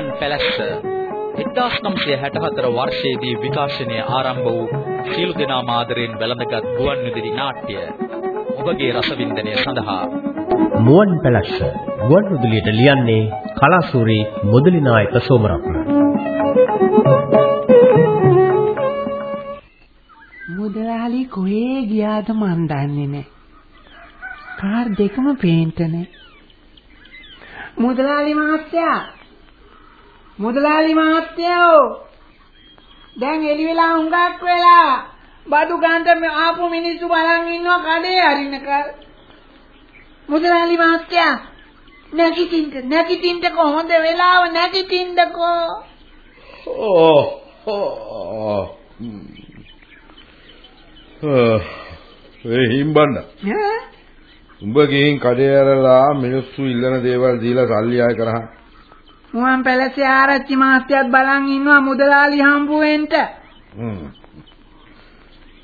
මුවන් පැලැස්ස. 1964 වර්ෂයේදී විකාශනය ආරම්භ වූ සීළු දෙනා මාදරෙන් වැළඳගත් ගුවන් විදුලි නාට්‍ය ඔබගේ රසවින්දනය සඳහා. මුවන් පැලැස්ස. ගුවන් විදුලියට ලියන්නේ කලාසූරි මුදලි නායක සෝමරත්න. මුදලාලි කොහේ ගියාද මන් දන්නේ නැහැ. කාර් දෙකම පේන්ට නැහැ. මුදලාලි මහත්තයා මුදලාලි මහත්තයෝ දැන් එළි වෙලා හුඟක් වෙලා බඩු ගන්න ආපු මිනිස්සු බලන් ඉන්නවා කඩේ අරින්නකල් මුදලාලි මහත්තයා නැගිටින්න නැගිටින්න කොහොඳ වෙලාව නැගිටින්නකෝ. ඕ ඕ ඒ හිම්බන්න. උඹ ගිහින් කඩේ ඇරලා මිනිස්සු ඉල්ලන දේවල් දීලා සල්ලි ආය කරහන් මුවන් පැලසේ ආරච්චි මහත්තයත් බලන් ඉන්නවා මුදලාලි හම්බුවෙන්ට. හ්ම්.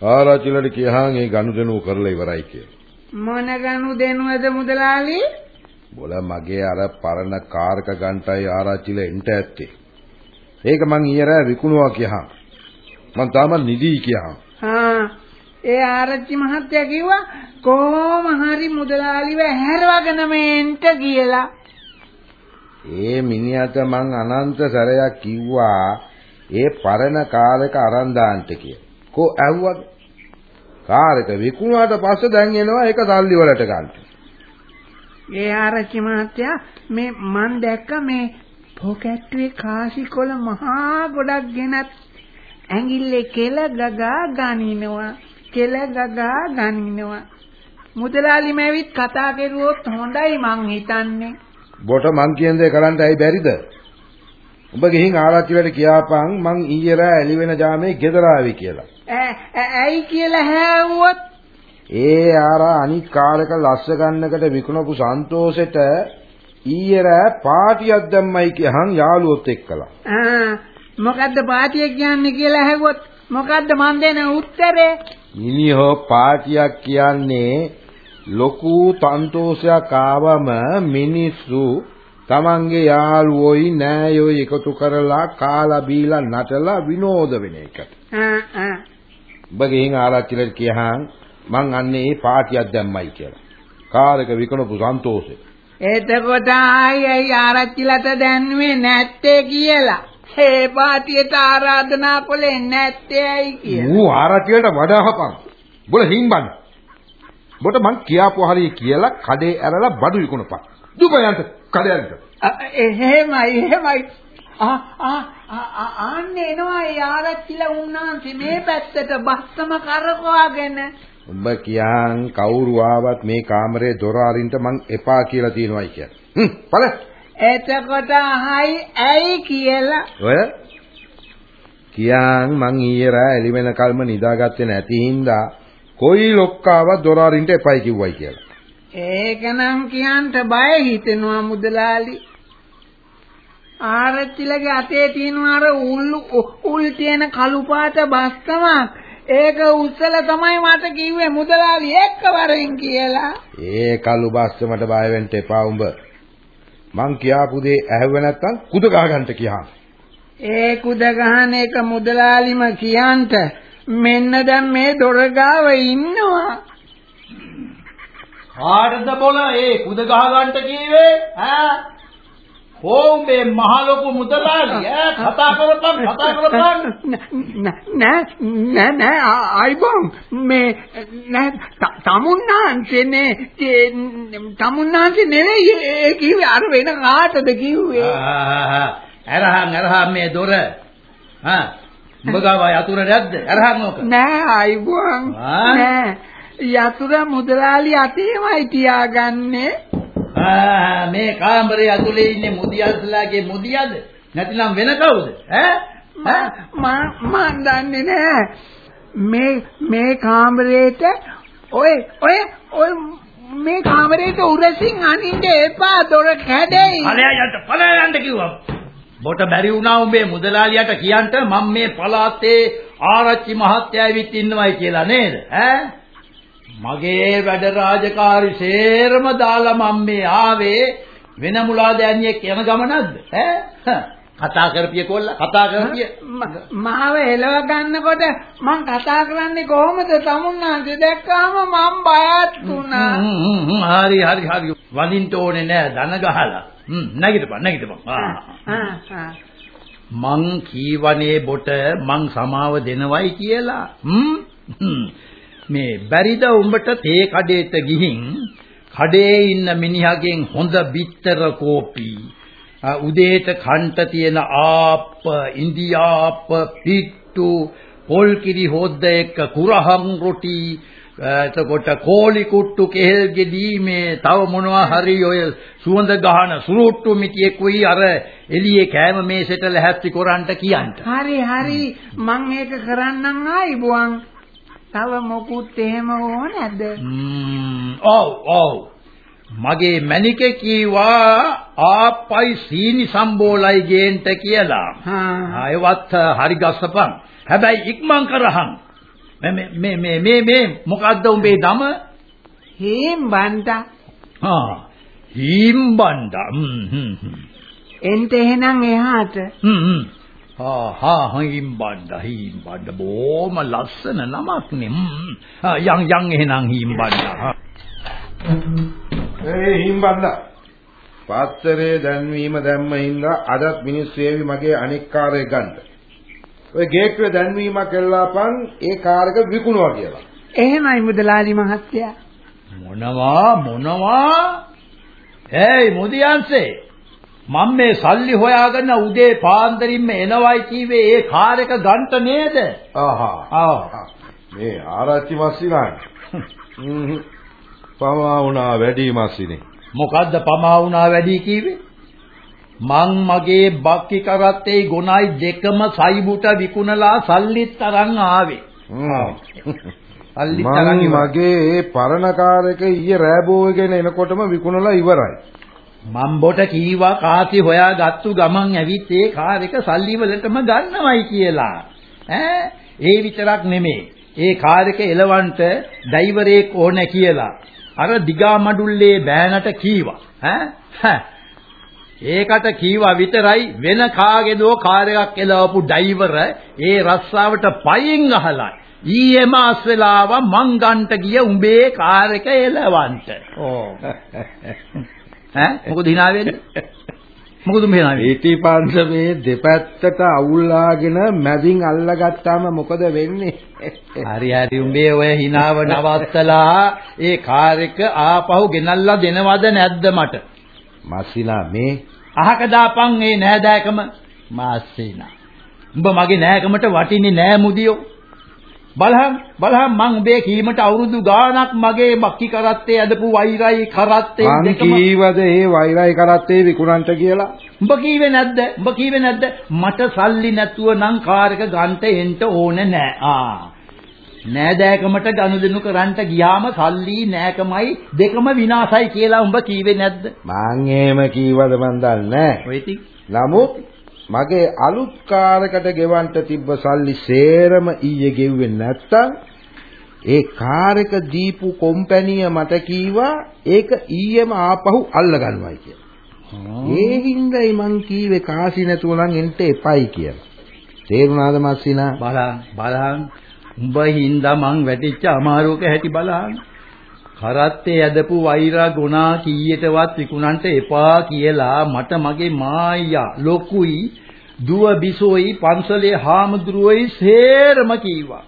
ආරච්චිලට කියහන් ඒ ගනුදෙනු කරලා ඉවරයි කියලා. මොන ගනු දෙනුවද මුදලාලි? බොල මගේ අර පරණ කාර්ක ගන්ටයි ආරච්චිල එන්ට ඇත්තේ. ඒක මං ඊයර විකුණුවා කියහන්. මං තාම නිදී කියහන්. ආ ඒ ආරච්චි මහත්තයා කිව්වා කොහොම හරි මුදලාලිව හැරවගෙන මේන්ට කියලා ඒ මිනිහට මං අනන්ත සැරයක් කිව්වා ඒ පරණ කාරක අරන් දාන්න කියලා. කො ඇහුවද? කාරක විකුණුවාට පස්සේ දැන් එනවා ඒක සල්ලි වලට ගන්න. ඒ ආරච්චි මහත්තයා මේ මන් දැක්ක මේ පොකැට්ටුවේ කාසිකොල මහා ගොඩක් ගෙනත් ඇඟිල්ලේ කෙල ගගා ගනිනවා කෙල ගගා ගනිනවා මුදලාලිම ඇවිත් කතා කරුවොත් හොඳයි මං හිතන්නේ බොට මං කියන දේ කරන්න ඇයි බැරිද? ඔබ ගිහින් ආරච්චිලට කියාපන් මං ඊයේ රෑ එළි වෙන ජාමේ ගෙදර ආවි කියලා. ඇයි කියලා හැවුවොත් ඒ ආර අනිත් කාලක ලස්ස ගන්නකට විකුණපු සන්තෝෂෙට ඊයේ රෑ පාටියක් දැම්මයි කියහන් යාළුවොත් එක්කලා. ආ මොකද්ද පාටිය කියන්නේ කියලා ඇහුවොත් මොකද්ද මන් දෙන උත්තරේ මිනිහෝ පාටියක් කියන්නේ ලොකු තන්තෝෂයක් ආවම මිනිස්සු තමන්ගේ යාළුවෝයි නෑයෝයි එකතු කරලා කාලා බීලා නටලා විනෝද වෙන ආ ඔබ ගිහින් ආරච්චිලට කියහන් මං අන්නේ පාටියක් දැම්මයි කියලා. කාරක විකුණපු සන්තෝෂේ. එතකොට ආයි ආරච්චිලට දැන්වේ නැත්තේ කියලා. ඒ පාටියට ආරාධනා කළේ නැත්තේ ඇයි කියලා. ඌ ආරච්චිලට වඩාහපන්. බොල හිම්බන්න. බොට මං කියාපු හරිය කියලා කඩේ ඇරලා බඩු විකුණපන්. දුපයන්ට. අ- එහෙමයි එහෙමයි. ආ ආ ආන්න එනවා ඒ ආරච්චිලා උන්නාන්සේ මේ පැත්තට බස්සම කරකවාගෙන. උඹ කියන් කවුරු ආවත් මේ කාමරේ දොර අරින්න මං එපා කියලා තියෙනවායි කියලා. හ්ම් පළ. එතකොට අහයි ඇයි කියලා. ඔය කියන් මං ඊයේ රෑ එළි වෙනකල්ම නිදාගත්තේ නැති හින්දා කොයි ලොක්කාවත් දොර අරින්න එපයි කිව්වයි කියලා. ඒකනම් කියන්ට බය හිතෙනවා මුදලාලි. ආරච්චිලගේ අතේ තියෙන අර උල් උල් තියෙන කළු පාට බස්තමක්. ඒක උස්සල තමයි මට කිව්වේ මුදලාලි එක්ක වරෙන් කියලා. ඒ කළු බස්සමට බය වෙන්න එපා උඹ. මං කියාපු දේ ඇහුව නැත්තම් කුද ගහගන්න කියහන්. ඒ කුද ගහන එක මුදලාලිම කියන්ට මෙන්න දැන් මේ දොර ගාව ඉන්නවා. කාටද බොල? ඒ කුද ගහ ගන්නට කීවේ? ඈ? හෝම්බේ මහ ලොකු මුදලාලි ඈ? කතා කරපන් කතා කරපන්. නෑ නෑ නෑ අයිබෝන් මේ නෑ තමුන්නාන්සේනේ තමුන්නාන්සේ නෙවෙයි ඒ කිව්වේ. අර වෙන කාටද කිව්වේ? අරහන් අරහන් මේ දොර. හා උඹ ගාව යතුර නැද්ද අරහන් ඕක. නෑ අයිබෝන්. ආ? නෑ. යතුර මුදලාලි අතේමයි තියාගන්නේ. ආ මේ කාමරේ ඇතුලේ ඉන්නේ මුදියල්ලාගේ මුදියද? නැතිනම් වෙන කවුද? ඈ? මම මන් දන්නේ නෑ. මේ මේ කාමරේට ඔය ඔය ඔය මේ කාමරේට උරසින් අනින්න එපා දොර කැඩෙයි. ඵලයා යන්න ඵලයා යන්න කිව්වා බොට බැරි වුණා උඹේ මුදලාලියට කියන්න මම මේ පළාතේ ආරච්චි මහත්තයා ඇවිත් ඉන්නවයි කියලා නේද? ඈ? මගේ වැඩ රාජකාරි සේරම දාලා මම මේ ආවේ වෙන මුලාදෑනියෙක් යන ගමනක්ද? ඈ? කතා කරපිය කොල්ල කතා කරපිය. මාව එලව ගන්නකොට මං කතා කරන්නේ කොහොමද? තමුන්නාන්සේ දැක්කාම මං බයත් වුණා. හරි හරි හරි. වදින්න ඕනේ නෑ දන ගහලා හ්ම් නැගිටපන් නැගිටපන්. මං කීවනේ බොට මං සමාව දෙනවයි කියලා. හ්ම්. මේ බැරිද උඹට තේ කඩේට ගිහින්? කඩේ ඉන්න මිනිහගෙන් හොඳ බිත්තර කෝපි. උදේට කන්ට තියෙන ආප්ප ඉන්දියාප්ප පිට්ටු පොල් කිරි හොද්ද එක්ක කුරහම් රොටි එතකොට කෝලි කුට්ටු කෙහෙල් ගෙඩි මේ තව මොනවා හරි ඔය සුවඳ ගහන සුරුට්ටු මිටියෙකුයි අර එළියේ කෑම මේසෙට ලැහැත්ති කරන්ට කියන්ට හරි හරි මං ඒක කරන්නම් ආයිබුවන්. තව මොකුත් එහෙම ඕනද? ම්ම් ඔව් ඔව් මගේ මැනිකේ කීවා ආප්පයි සීනි සම්බෝලයි ගේන්ට කියලා. හා. ආයවත් හරි ගස්සපන්. හැබැයි ඉක්මන් කරහන්. මේ මේ මේ මේ මේ මොකද්ද උඹේ නම? හේම් බන්ටා. ආ. හ්ම් හ්ම් හ්ම්. එන්ට එහෙනම් එහාට. හ්ම් හ්ම්. ආ හා හීම්බණ්ඩා හීම්බණ්ඩා බොම ලස්සන නමක් නේ. හ්ම්. යන් යන් එහෙනම් හීම්බණ්ඩා. හා. ඒ හිම්බන්දා. පත්තරේ දැන්වීම දැම්ම හින්දා අදත් මිනිස්සු ඒවි මගේ අනික් කාර්යය ගන්න. ඔය ගේට්ටුවේ දැන්වීමක් කළාපන් ඒ කාර් එක විකුණුවා කියලා. එහෙමයි මුදලාලි මහත්තයා. මොනවා මොනවා ඒයි මුදියන්සේ මම මේ සල්ලි හොයාගෙන උදේ පාන්දරින්ම එනවයි කීවේ ඒ කාර් එක ගන්ට නේද ආහා. ආ මේ ආරච්චි මස්සිනානේ. පමා වුණා වැඩි මස්සිනේ. මොකද්ද පමා වුණා වැඩි කීවේ මං මගේ බක්කි කරත්තේ ගොනයි දෙකම සයිබුට විකුණලා සල්ලිත් අරන් ආවේ. සල්ලිත් අරන් මං ඉවරයි. මගේ පරණ කාර් එක ඊයේ රෑබෝවෙගෙන එනකොටම විකුණලා ඉවරයි. මම් බොට කීවා කාසි හොයාගත්තු ගමන් ඇවිත් ඒ කාර් එක සල්ලි වලටම ගන්නවයි කියලා. ඈ ඒ විතරක් නෙමේ. ඒ කාර් එක එලවන්ට ඩ්‍රයිවරෙක් ඕන කියලා. අර දිගා මඩුල්ලේ බෑනට කීවා. ඈ ඒකට කීවා විතරයි වෙන කාගේදෝ කාර් එකක් එලවපු ඩ්‍රයිවර ඒ රස්සාවට පයින් අහලා ඊයේම අස් වෙලාව මං ගන්ට ගිය උඹේ කාර් එක එලවන්ට. ඕ ඈ මොකද hina වෙන්නේ? මොකද උඹ hina වෙන්නේ? ඊටිපන්ස මේ දෙපැත්තට අවුල්ලාගෙන මැදින් අල්ලගත්තාම මොකද වෙන්නේ? හරි හරි උඹේ ඔය hinaව නවත්තලා ඒ කාර් එක ආපහු ගෙනල්ලා දෙනවද නැද්ද මට? මස්සිනා මේ අහක දාපන් මේ නෑදෑකම මාස්සේනා. උඹ මගේ නෑකමට වටින්නේ නෑ මුදියෝ. බලහන් බලහන් මං උඹේ කීමට අවුරුදු ගාණක් මගේ බක්කි කරත්තේ ඇදපු වෛරයි කරත්තේ මං දෙකම කීවද ඒ වෛරයි කරත්තේ විකුණන්ට කියලා? උඹ කීවේ නැද්ද? උඹ කීවේ නැද්ද? මට සල්ලි නැතුව නම් කාර් එක ගන්නට එන්න ඕනේ නෑ. ආ. නෑදෑකමට ගනුදෙනු කරන්නට ගියාම සල්ලි නෑකමයි දෙකම විනාසයි කියලා උඹ කීවේ නැද්ද? මං එහෙම කීවද මන් දන්නේ ඉතින් නමුත් මගේ අලුත් කාරකට ගෙවන්න තිබ්බ සල්ලි සේරම ඊයේ ගෙව්වේ නැත්තම් ඒ කාර් එක දීපු කොම්පැනිය මට කීවා ඒක ඊයේම ආපහු අල්ල ගන්නවයි කියලා. ඒ හින්දායි මං කීවේ කාසි නැතුව නම් එන්න එපයි කියලා. තේරුණාද මස්සිනා? බලන්න බලන්න උඹ හින්දා මං වැටිච්ච අමාරුවක හැටි බලන්න. කරත්තේ ඇදපු වෛරා ගුණා කීයටවත් විකුණන්න එපා කියලා මට මගේ මායියා ලොකුයි දුව බිසෝයි පන්සලේ හාමුදුරුවෝයි සේරම කීවා.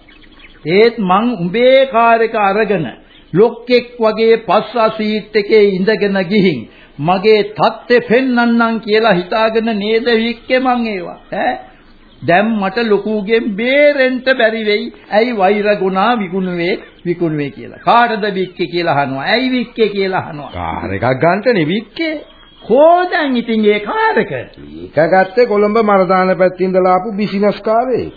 ඒත් මං උඹේ කාර් එක අරගෙන ලොක්කෙක් වගේ පස්සා සීට් එකේ ඉඳගෙන ගිහින් මගේ තත්ත්වෙ පෙන්නන්නම් කියලා හිතාගෙන නේද වික්කේ මං ඒවා ඈ දැන් මට ලොකුගෙන් බේරෙන්න බැරි වෙයි. ඇයි වෛර ගුණා විකුණුවේ විකුණුවේ කියලා. කාටද වික්කේ කියලා අහනවා. ඇයි වික්කේ කියලා අහනවා. කාර් එකක් ගන්නට නෙවික්කේ. කොහෙන් ඉතින් ඒ කාර් එක? ඒක ගත්තේ කොළඹ මරදාන පැත්තේ ඉඳලා ආපු බිසිනස් කාරේ.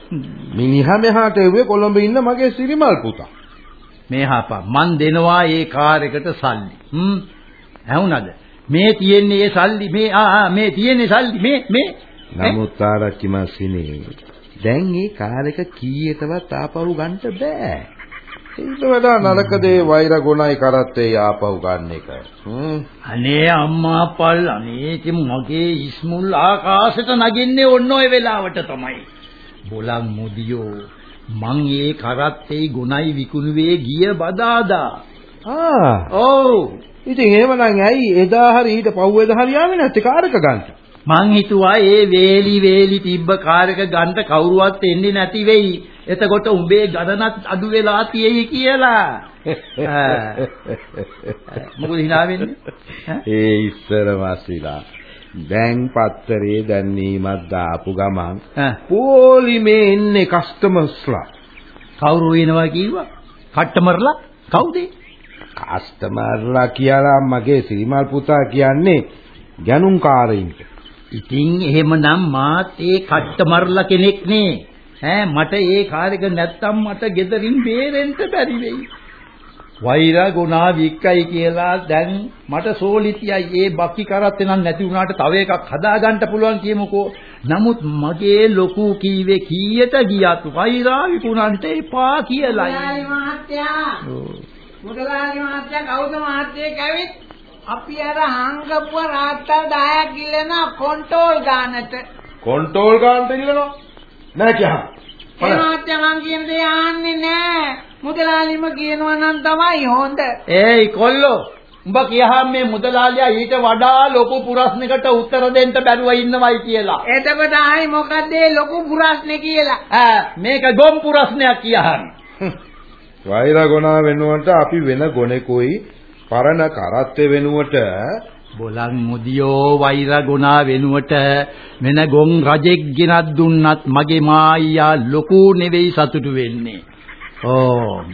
මිනිහා මෙහාට එව්වේ කොළඹ ඉන්න මගේ සිරිමල් පුතා. මේ හපා මන් දෙනවා ඒ කාර් එකට සල්ලි. හ්ම්. ඇහුණද? මේ තියෙන්නේ ඒ සල්ලි මේ ආ මේ තියෙන්නේ සල්ලි මේ මේ නමුත් ආරච්චි මාසිනේ දැන් මේ කාර් එක කීයටවත් ආපහු ගන්න බෑ. ඊට වඩා නරක දේ වෛර ගුණයි කරත්තේ ආපහු ගන්න එක. අනේ අම්මා පල් අනේ මගේ ඉස්මුල් ආකාශයට නගින්නේ ඔන්න ඔය වෙලාවට තමයි. බොලන් මුදියෝ මං ඒ කරත්තේ ගුණයි විකුණුවේ ගිය බදාදා. ආ. ඔව්. ඉතින් එහෙමනම් ඇයි එදා හරි ඊට පහුවෙද හරි ආවේ නැත්තේ කාර්ක ගන්න? මං හිතුවා ඒ වේලි වේලි තිබ්බ කාර්ක ගන්න කවුරුවත් එන්නේ නැති වෙයි. එතකොට උඹේ ගණනත් අඩු වෙලා තියෙයි කියලා. මොකද hina වෙන්නේ? ඒ ඉස්සර මාසිලා දැන් පත්තරේ දැන්නීමක් දාපු ගමන් පොලිමේ ඉන්නේ කස්ටමර්ස්ලා කවුරු වෙනවා කිව්වා? කට්ටමර්ලා කවුද? කස්ටමර්ලා කියලා මගේ සිරිමල් පුතා කියන්නේ ගැනුම්කාරයින්ට. ඉතින් එහෙමනම් මාත් ඒ කට්ටමර්ලා කෙනෙක් නේ. ඈ මට ඒ කාර්යක නැත්තම් මට gederin බේරෙන්න බැරි වෙයි. වෛර ගුණා වික්කයි කියලා දැන් මට සෝලිතියයි ඒ බක්කි කරත්තේ නම් නැති වුණාට තව එකක් හදාගන්න පුළුවන් කියමුකෝ. නමුත් මගේ ලොකු කීවේ කීයට ගියත් වෛරා විකුණන්න එපා කියලායි. මහත්තයා මුදලාලි මහත්තයා කවුද මහත්තයෙක් ඇවිත් අපි අර හංගපුව රාත්තල් 10ක් ගිලන කොන්ට්‍රෝල් ගානට කොන්ට්‍රෝල් ගන්නට ඉල්ලනවා. නෑ. ඒ මහත්තයා මං කියන දේ ආන්නේ නෑ මුදලාලිම කියනවා නම් තමයි හොඳ ඒයි කොල්ලෝ උඹ කියහම මේ මුදලාලියා ඊට වඩා ලොකු ප්‍රශ්නයකට උත්තර දෙන්න බැරුව ඉන්නවයි කියලා. එතකොට ආයි මොකද ඒ ලොකු පුරස්නේ කියලා ඈ මේක ගොම් ප්‍රශ්නයක් කියහන්. වෛර ගුණා වෙනුවට අපි වෙන ගොනෙකුයි පරණ කරත්තේ වෙනුවට බොලන් මුදියෝ වෛර ගුණා වෙනුවට වෙන ගොන් රජෙක් ගෙනත් දුන්නත් මගේ මායියා ලොකු නෙවෙයි සතුටු වෙන්නේ. ඕ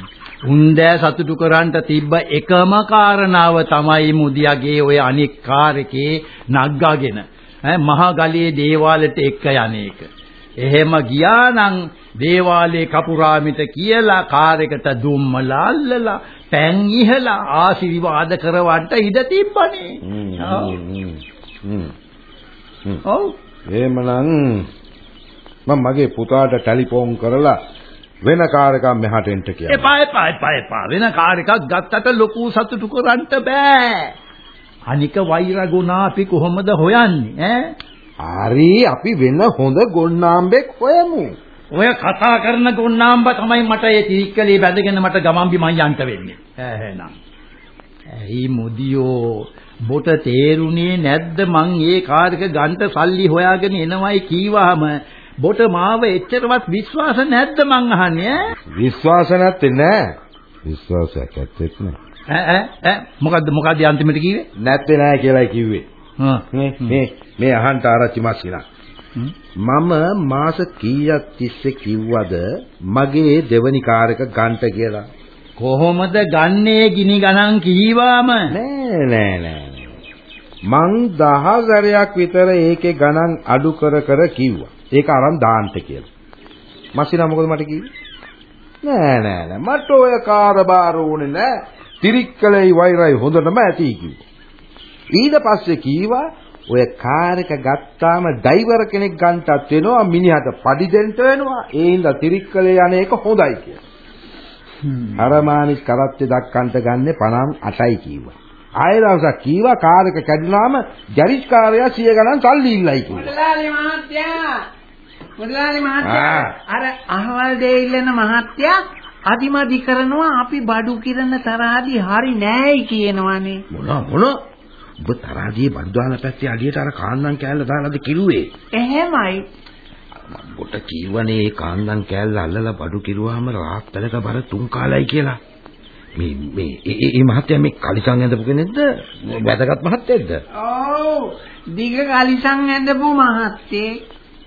උන්දෑ සතුටු කරන්න තිබ්බ එකම කාරණාව තමයි මුදියාගේ ඔය අනික් කාර්කේ නග්ගාගෙන ඈ මහා ගලේ දේවාලෙට එක්ක යන්නේක. එහෙම ගියා නම් දේවාලේ කපුරාමිට කියලා කාර්යකට දුම්මලා අල්ලලා පෑන් ඉහලා ආශිර්වාද කරවන්න ඉඩ තිබ්බනේ. ඔව්. එහෙමනම් මම මගේ පුතාට ටෙලිෆෝන් කරලා වෙන කාර් එකක් මෙහාට එන්න කියලා. එපා එපා එපා එපා වෙන කාර් එකක් ගත්තට ලොකු සතුටු කරන්න බෑ. අනික වෛර ගුණ අපි කොහොමද හොයන්නේ ඈ? හරි අපි වෙන හොඳ ගොන්නාම්බෙක් හොයමු. ඔය කතා කරන ගොන්නාම්බ තමයි මට ඒ තිරික්කලේ බැඳගෙන මට ගමන් බිමන් යන්න වෙන්නේ. එහෙනම්. ඇයි මුදියෝ බොට තේරුනේ නැද්ද මං ඒ කාර් එක ගන්න සල්ලි හොයාගෙන එනවයි කීවහම බොට මාව එච්චරවත් විශ්වාස නැද්ද මං අහන්නේ ඈ? විශ්වාස නැත්තේ නෑ. විශ්වාසයක් ඇත්තෙත් නෑ. ඈ ඈ ඈ මොකද්ද මොකද්ද අන්තිමට කිව්වේ? නැත්තේ නෑ කියලායි කිව්වේ. හ්ම්. මේ මේ මේ අහන්න ආරච්චි මාසිනා. මම මාස කීයක් තිස්සේ කිව්වද මගේ දෙවනි කාර් එක ගන්නට කියලා? කොහොමද ගන්නේ ගිනි ගණන් කීවාම? නෑ නෑ නෑ. මං දහසරයක් විතර ඒකේ ගණන් අඩු කර කර කිව්වා. ඒක අරන් දාන්න කියලා. මස්සිනා මොකද මට කිව්වේ? නෑ නෑ නෑ මට ඔය කාර්බාර උනේ නෑ. තිරික්කලයි වෛරයි හොඳටම ඇති කිව්වා. ඊට පස්සේ කීවා ඔය කාර් එක ගත්තාම ඩ්‍රයිවර් කෙනෙක් ගන්නටත් වෙනවා මිනිහට පඩි දෙන්න වෙනවා ඒ හින්දා තිරික්කලේ යන එක හොඳයි කියලා. අරමානිස් කරත්තේ දක්කන්ට ගන්නෙ 58යි කිව්වා. ආයෙ දවසක් කීවා කාර් එක කැඩුනාම ගැරිජ් කාර්යය 100 ගණන් සල්ලි ඉල්ලයි කිව්වා. මුදලාලි මහත්තයා මුදලාලි මහත්තයා. අර අහවල් දෙය ඉල්ලන මහත්තයා අදිමදි කරනවා අපි බඩු කිරන තරහදී හරි නෑයි කියනවනේ මොන මොන ඔබ තරහදී බන්දුවාල පැත්තේ අඩියට අර කාන්දන් කෑල්ල දාලාද කිරුවේ? එහෙමයි ඔබට කීවනේ ඒ කාන්දන් කෑල්ල අල්ලලා බඩු කිරුවාම රාත්තලක බර තුන් කාලයි කියලා. මේ මේ ඒ මහත්තයා මේ කලිසම් ඇඳපු කෙනෙක්ද? වැදගත් මහත්තයෙක්ද? ඔව් දිග කලිසම් ඇඳපු මහත්තේ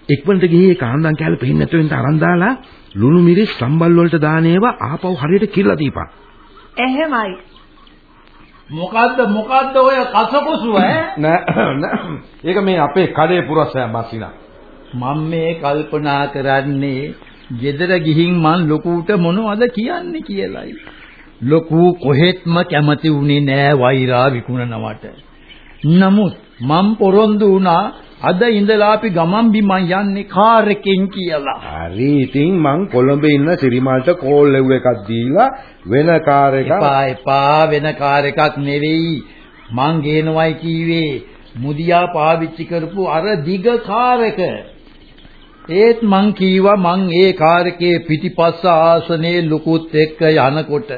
ඉක්මනට ගිහී කාන්දන් කෑල්ල පෙන්නේ නැතුව ඉන්න අරන් දාලා ලුණු මිරිස් සම්බල් වලට දාන ඒවා ආපහු හරියට කිරලා දීපන්. එහෙමයි මොකද්ද මොකද්ද ඔය කසකොසුව ඈ? නෑ නෑ. ඒක මේ අපේ කඩේ පුරසෑ මස්සිනා. මම මේ කල්පනා කරන්නේ ගෙදර ගිහින් මං ලොකුට මොනවද කියන්නේ කියලායි. ලොකු කොහෙත්ම කැමති වුණේ නෑ වෛරා විකුණනවට. නමුත් මං පොරොන්දු වුණා අද ඉඳලා අපි ගමන් බිමන් යන්නේ කාර් එකෙන් කියලා. හරි ඉතින් මං කොළඹ ඉන්න සිරිමල්ට කෝල් එව් එකක් දීලා වෙන කාර් එකක් එපා එපා වෙන කාර් එකක් නෙවෙයි. මං ගේනවයි කීවේ මුදියා පාවිච්චි කරපු අර දිග කාර් එක. ඒත් මං කීවා මං ඒ කාර් එකේ පිටිපස්ස ආසනේ ලුකුත් එක්ක යනකොට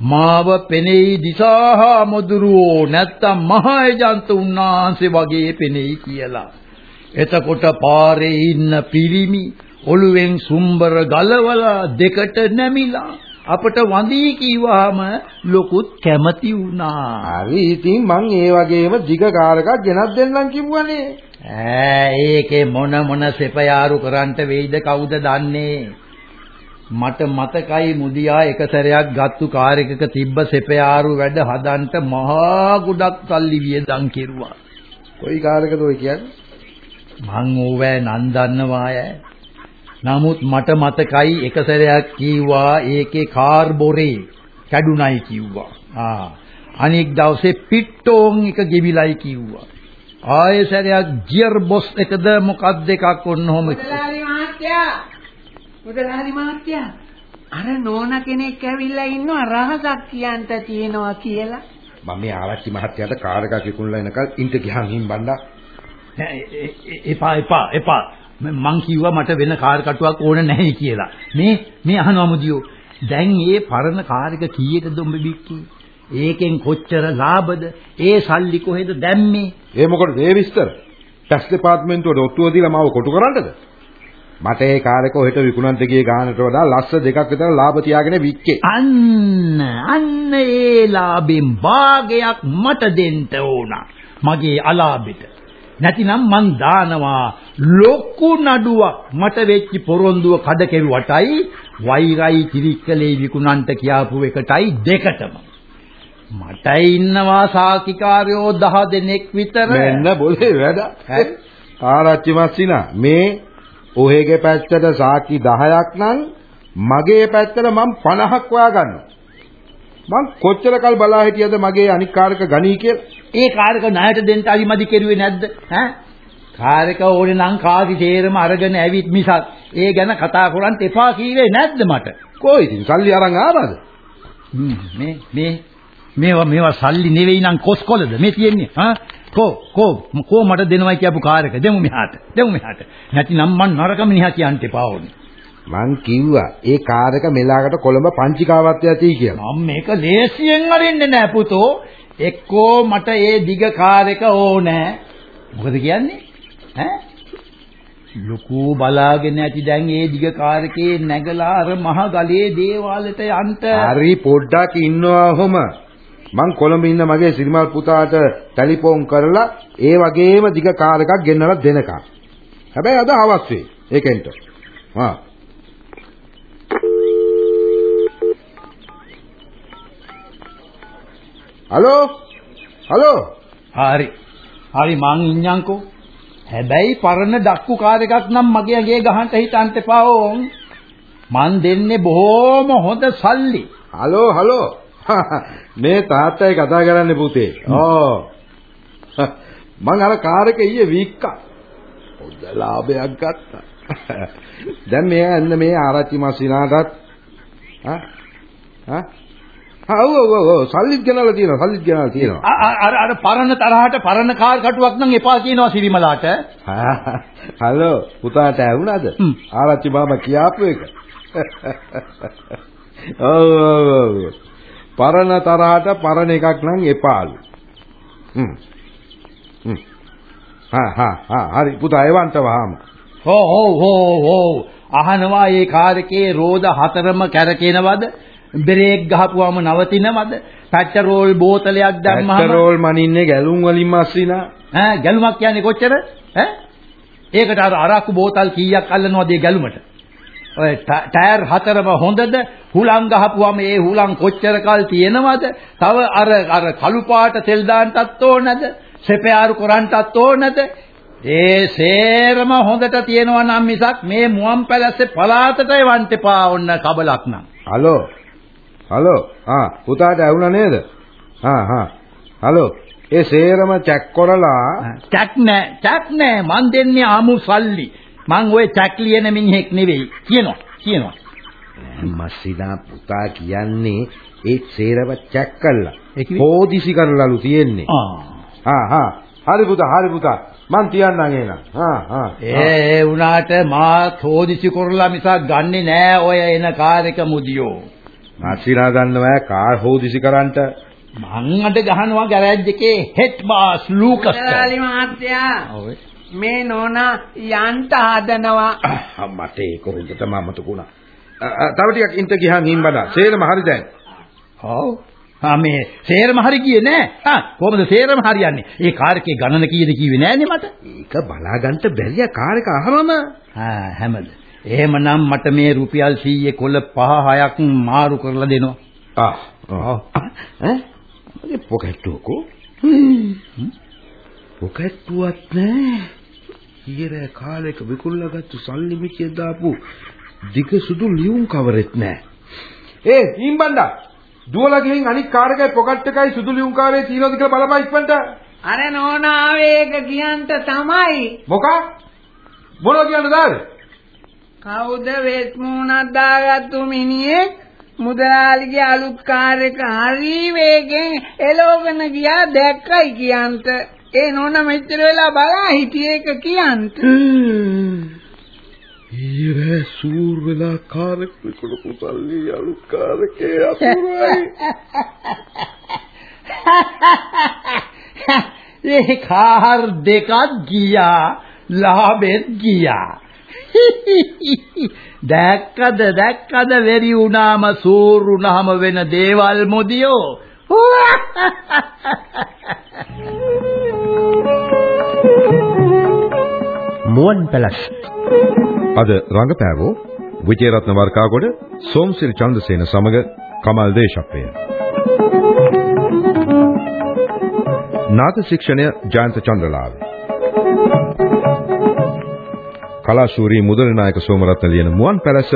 මාව පෙනෙයි දිසාහා මොදුරුවෝ නැත්තම් මහේජන්ත උන්නාන්සේ වගේ පෙනෙයි කියලා. එතකොට පාරේ ඉන්න පිරිමි ඔළුවෙන් සුම්බර ගලවලා දෙකට නැමිලා අපට වඳී කීවාම ලොකුත් කැමති වුණා. හරි ඉතින් මං ඒ වගේම දිග කාර් එකක් ගෙනත් දෙන්නම් කිව්වනේ ඈ ඒකේ මොන මොන සෙපයාරු කරන්ට වෙයිද කවුද දන්නේ? මට මතකයි මුදියා එක සැරයක් ගත්තු කාර් එකක තිබ්බ සෙපයාරු වැඩ හදන්න මහා ගොඩක් සල්ලි වියදම් කෙරුවා. කොයි කාර් එකද ඔය කියන්නේ මං ඕවෑ නන් දන්නවා ඈ. නමුත් මට මතකයි එක සැරයක් කිව්වා ඒකේ කාර්බොරේ කැඩුනයි කිව්වා. ආ අනෙක් දවසේ පිට්ටෝන් එක ගෙවිලයි කිව්වා. ආයෙ සැරයක් ගියර් බොස් එකද මොකක්ද එකක් ඔන්නෝම මුදලාලි මහත්තයා මුදලාලි මහත්තයා අර නෝන කෙනෙක් ඇවිල්ලා ඉන්නවා රහසක් කියන්ට තියෙනවා කියලා. මම මේ ආරච්චි මහත්තයාට කාර් එකක් විකුණලා එනකල් ඉන්ට ගියන් එ- එපා එපා එපා. ම- මං කිව්වා මට වෙන කාර් කටුවක් ඕන නැහැ කියලා. මේ මේ අහනවා මුදියෝ. දැන් ඒ පරණ කාර් එක කීයටද උඹ බික්කේ? ඒකෙන් කොච්චර ලාභද? ඒ සල්ලි කොහෙද දැම්මේ? ඒ මොකටද ඒ විස්තර? ටැක්ස් දෙපාර්තමේන්තුවට ඔට්ටුව දීලා මාව කොටු කරන්නද මට ඒ කාර් එක ඔහෙට විකුණන්න ගියේ ගානට වඩා ලස්ස දෙකක් විතර ලාභ තියාගෙන වික්කේ. අන්න අන්න ඒ ලාභෙන් භාගයක් මට දෙන්න ඕන. මගේ අලාභෙට. නැතිනම් මං දානවා. ලොකු නඩුවක් මට වෙච්ච පොරොන්දුව කඩ කෙරුවටයි වෛරයි කිරික්කලේ විකුණන්ට කියාපු එකටයි දෙකටම. මට ඉන්නවා සාකිකාරයෝ 10 දෙනෙක් විතර. මෙන්න બોලේ වැඩ. ආරච්චි මස්සිනා මේ ඔහෙගේ පැත්තට සාකි 10ක් නම් මගේ පැත්තට මම 50ක් හොයා ගන්නවා මං කොච්චර කල් බලා හිටියද මගේ අනික් කාර්ක ගණී කියලා? ඒ කාර්ක ණයට දෙන්න අලිමදි කෙරුවේ නැද්ද? ඈ? කාර්ක ඕනේ නම් කාගේ තේරම අරගෙන ඇවිත් මිසක් ඒ ගැන කතා කරන්න එපා කීවේ නැද්ද මට? කොයි ඉතින්? සල්ලි අරන් ආවද? මේ මේ මේවා මේවා සල්ලි නෙවෙයි නම් කොස්කොලද? මේ තියෙන්නේ හා කෝ කෝ කෝ මට දෙනවයි කියපු කාර්ක දෙමු මෙහාට දෙමු මෙහාට නැතිනම් මං නරක මිනිහා කියන්න එපා ඕනේ මං කිව්වා ඒ කාර් එක මෙලාකට කොළඹ පංචිකාවත් යති කියලා මම මේක ලේසියෙන් අරින්නේ නෑ පුතෝ. එක්කෝ මට ඒ දිග කාර් එක ඕනේ. මොකද කියන්නේ? ඈ? ලুকু බලාගෙන ඇති දැන් ඒ දිග කාර් එකේ නැගලා අර මහ ගලේ දේවාලෙට යන්න. හරි පොඩ්ඩක් ඉන්නවා ඔහොම මං කොළඹ ඉන්න මගේ සිරිමල් පුතාට ටෙලිෆෝන් කරලා ඒ වගේම දිග කාර් එකක් ගෙන්නලා දෙනකම් හැබැයි අද හවස් වෙයි ඒකෙන්ට ආ හලෝ හලෝ හරි. හරි මං ඉන්නම්කෝ. හැබැයි පරණ ඩක්කු කාර් එකක් නම් මගේ අගේ ගහන්න හිතන්න එපා ඕන්. මං දෙන්නේ බොහොම හොඳ සල්ලි. හලෝ හලෝ මේ තාත්තයි කතා කරන්නේ පුතේ. ඕ. මං අර කාර් එක ඊයේ වික්කා. හොඳ ලාභයක් ගත්තා. දැන් මේ එන්න මේ ආරච්චි මස්සිනාටත්. හා හා ඔව් ඔව් ඔව්. සල්ලිත් ගෙනල්ලා තියෙනවා සල්ලිත් ගෙනල්ලා තියෙනවා. අර අර පරණ තරහට පරණ කාර් කටුවක් නම් එපා කියනවා සිරිමලාට. හලෝ පුතාට ඇහුණාද. ආරච්චි බාබා කියාපු එක. ඔව් ඔව් ඔව් පරණ තරහට පරණ එකක් නම් එපාලු. හ්ම්. හ්ම්. හා හා හා හරි. පුතා එවන්ට වහම. හෝ හෝ හෝ හෝ. අහනවා මේ කාර් එකේ රෝද හතරම කැරකෙනවද? බ්‍රේක් ගහපුවම නවතිනවද? පැට්‍රෝල් බෝතලයක් දැම්මම පැටරෝල් මනින්නේ ගැලුම් වලින් මස්සිනා ඈ ගැලුමක් කියන්නේ කොච්චර? ඈ? ඒකට අර අරක්කු බෝතල් කීයක් අල්ලනවද ඒ ගැලුමට ඔය ටයර් හතරම හොඳද? හුලං ගහපුවම ඒ හුලං කොච්චර කල් තියෙනවද? තව අර අර කළු පාට තෙල් දාන්නටත් ඕනද? සෙපයාරු කරන්නටත් ඕනද? ඒ සේරම හොඳට තියෙනවා නම් මිසක් මේ මුවන් පැලස්සේ පලාතට එවන්න එපා ඔන්න කබලක් නම්. හලෝ. හලෝ. ආ පුතාට ඇහුණා නේද? හා හා හලෝ. ඒ සේරම චැක් කරලා චැක් නෑ චැක් නෑ. මං දෙන්නේ ආමු සල්ලි. මං ওই චැක් ලියන මිනිහෙක් නෙවෙයි. කියනවා කියනවා. මස්සිනා පුතා කියන්නේ ඒ සේරම චැක් කළා. ඒ? හෝදිසි කරලාලු තියෙන්නේ. ආ. හා හා හරි පුතා හරි පුතා මං තියන්නම් එහෙනම්. හා හා ඒ වුණාට මා තෝදිසි කරලා මිසක් ගන්නෙ නෑ ඔය එන කාර් එක මුදියෝ. මස්සිනා දන්නවා කාර් හෝදිසි කරන්නට මං අද ගහනවා ගෑරේජ් එකේ හෙඩ් බාස් ලූකස්. මුදලාලි මහත්තයා ඔව්. මේ නෝනා යන්ට හදනවා. මට ඒක හොඳටම අමතකුණා. තව ටිකක් ඉන්ට ගියන් හිම්බඩා. සේරම හරි දැන්. ඔව්. ආ මේ සේරම හරි කියේ නෑ. ආ කොහොමද සේරම හරියන්නේ? ඒ කාර් එකේ ගණන කීයද කිව්වේ නෑනේ මට. ඒක බලාගන්න බැරිය කාර් එක අහවම. ආ හැමද. එහෙමනම් මට මේ රුපියල් 100 කොළ 5 6ක් මාරු කරලා දෙනවා. ආ. ආ. ඈ? මගේ පොකට්ටුවකෝ. පොකට්ටුවක් නෑ. ඊයේ කාලෙක විකුණලාගත්තු සල්ලි මිචිය දාපු දිග සුදු ලියුම් කවරෙත් නෑ. ඒ හිම්බණ්ඩා දුවලා ගිහින් අනික් කාර් එකයි පොකට් එකයි සුදු ලියුම් කාර්යය තියෙනවද කියලා බලපන් ඉක්මනට. අර නෝනා ආවේ ඒක කියන්ට තමයි. මොකක්? මොනවා කියන්නද ආවේ? කවුද වෙස් මූණක් දාගත්තු මිනිහෙක් මුදලාලිගේ අලුත් කාර් එක හරි වේගෙන් එලෝගෙන ගියා දැක්කයි කියන්ට. ඒ නෝනා මෙච්චර වෙලා බලා හිටියේ ඒක කියන්ට. ඊරේ සූර් වෙලා කාර් එක විකුණපු සල්ලි අලුත් කාර් එකේ අතුරුයි. ඒ කාර් දෙකක් ගියා ලාභෙත් ගියා දැක්කද දැක්කද වෙරි වුණාම සූර් වුණාම වෙන දේවල් මොදියෝ මුවන් පැලස් අද රංගපෑවෝ විජේරත්න වර්කාගොඩ සෝමසිරි චන්ද්‍රසේන සමග කමල් දේශප්පය. නාද ශික්ෂණය ජයන්ත චන්ද්‍රලාල්. කලාශූරී මුදලිනායක සෝමරත්න ලියන මුවන් පැලස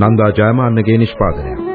නන්දා ජයමාන්නගේ නිෂ්පාදනයක්.